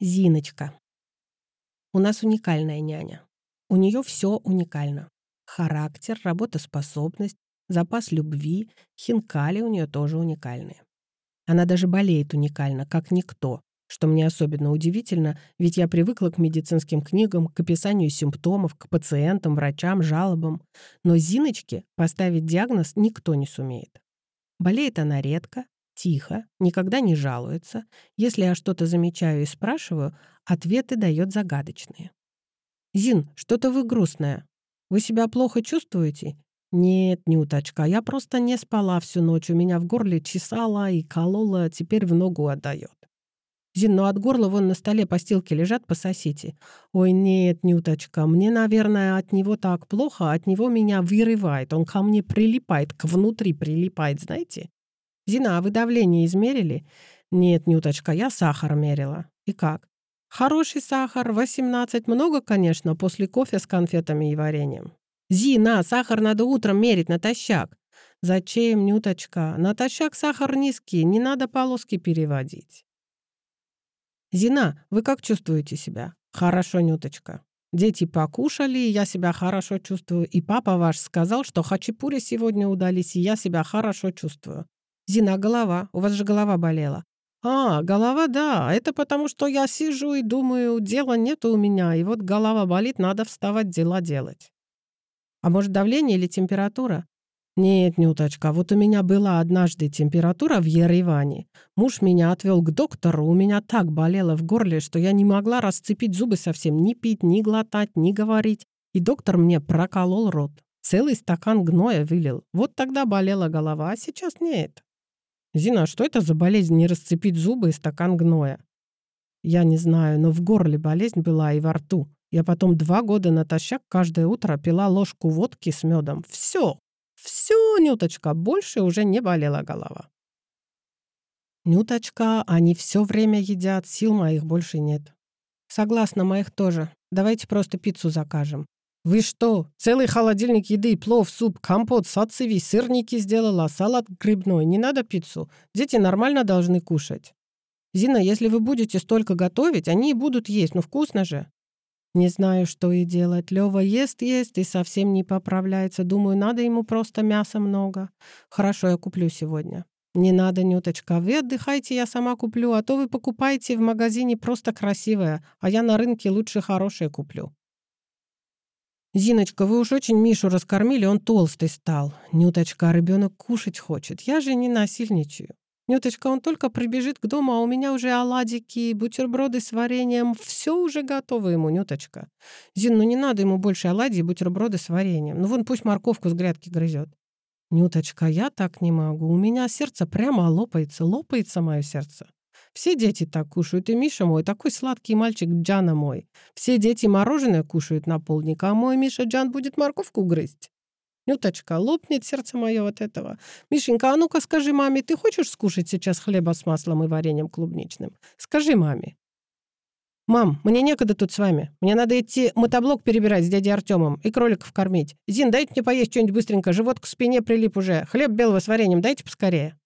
Зиночка. У нас уникальная няня. У нее все уникально. Характер, работоспособность, запас любви, хинкали у нее тоже уникальные. Она даже болеет уникально, как никто, что мне особенно удивительно, ведь я привыкла к медицинским книгам, к описанию симптомов, к пациентам, врачам, жалобам. Но Зиночке поставить диагноз никто не сумеет. Болеет она редко, тихо, никогда не жалуется. Если я что-то замечаю и спрашиваю, ответы дает загадочные. «Зин, что-то вы грустная. Вы себя плохо чувствуете?» «Нет, Нюточка, я просто не спала всю ночь. У меня в горле чесала и колола, теперь в ногу отдает». «Зин, ну от горла вон на столе постилки лежат, пососите». «Ой, нет, Нюточка, мне, наверное, от него так плохо, от него меня вырывает. Он ко мне прилипает, к внутри прилипает, знаете?» «Зина, а вы давление измерили?» «Нет, Нюточка, я сахар мерила». «И как?» «Хороший сахар, 18. Много, конечно, после кофе с конфетами и вареньем». «Зина, сахар надо утром мерить натощак». «Зачем, Нюточка? Натощак сахар низкий, не надо полоски переводить». «Зина, вы как чувствуете себя?» «Хорошо, Нюточка. Дети покушали, я себя хорошо чувствую, и папа ваш сказал, что хачапури сегодня удались, и я себя хорошо чувствую. Зина, голова. У вас же голова болела. А, голова, да. Это потому, что я сижу и думаю, дела нет у меня, и вот голова болит, надо вставать, дела делать. А может, давление или температура? Нет, Нюточка, вот у меня была однажды температура в Ереване. Муж меня отвел к доктору, у меня так болело в горле, что я не могла расцепить зубы совсем, ни пить, ни глотать, ни говорить. И доктор мне проколол рот. Целый стакан гноя вылил. Вот тогда болела голова, а сейчас нет. «Зина, а что это за болезнь не расцепить зубы и стакан гноя?» «Я не знаю, но в горле болезнь была и во рту. Я потом два года натощак каждое утро пила ложку водки с медом. Все, все, Нюточка, больше уже не болела голова». «Нюточка, они все время едят, сил моих больше нет». «Согласна, моих тоже. Давайте просто пиццу закажем. «Вы что? Целый холодильник еды, плов, суп, компот, сациви, сырники сделала, салат грибной. Не надо пиццу. Дети нормально должны кушать». «Зина, если вы будете столько готовить, они и будут есть, но вкусно же». Не знаю, что и делать. Лёва ест, ест и совсем не поправляется. Думаю, надо ему просто мяса много. Хорошо, я куплю сегодня. Не надо, Нюточка, вы отдыхайте, я сама куплю, а то вы покупаете в магазине просто красивое, а я на рынке лучше хорошее куплю. «Зиночка, вы уж очень Мишу раскормили, он толстый стал. Нюточка, а ребенок кушать хочет. Я же не насильничаю. Нюточка, он только прибежит к дому, а у меня уже оладики, бутерброды с вареньем. Все уже готово ему, Нюточка. Зин, ну не надо ему больше оладьи и бутерброды с вареньем. Ну вон пусть морковку с грядки грызет. Нюточка, я так не могу. У меня сердце прямо лопается, лопается мое сердце. Все дети так кушают, и Миша мой, такой сладкий мальчик Джана мой. Все дети мороженое кушают на полдник, а мой Миша Джан будет морковку грызть. Нюточка, лопнет сердце мое от этого. Мишенька, а ну-ка скажи маме, ты хочешь скушать сейчас хлеба с маслом и вареньем клубничным? Скажи маме. «Мам, мне некогда тут с вами. Мне надо идти мотоблок перебирать с дядей Артемом и кроликов кормить. Зин, дайте мне поесть что-нибудь быстренько, живот к спине прилип уже. Хлеб белого с вареньем дайте поскорее».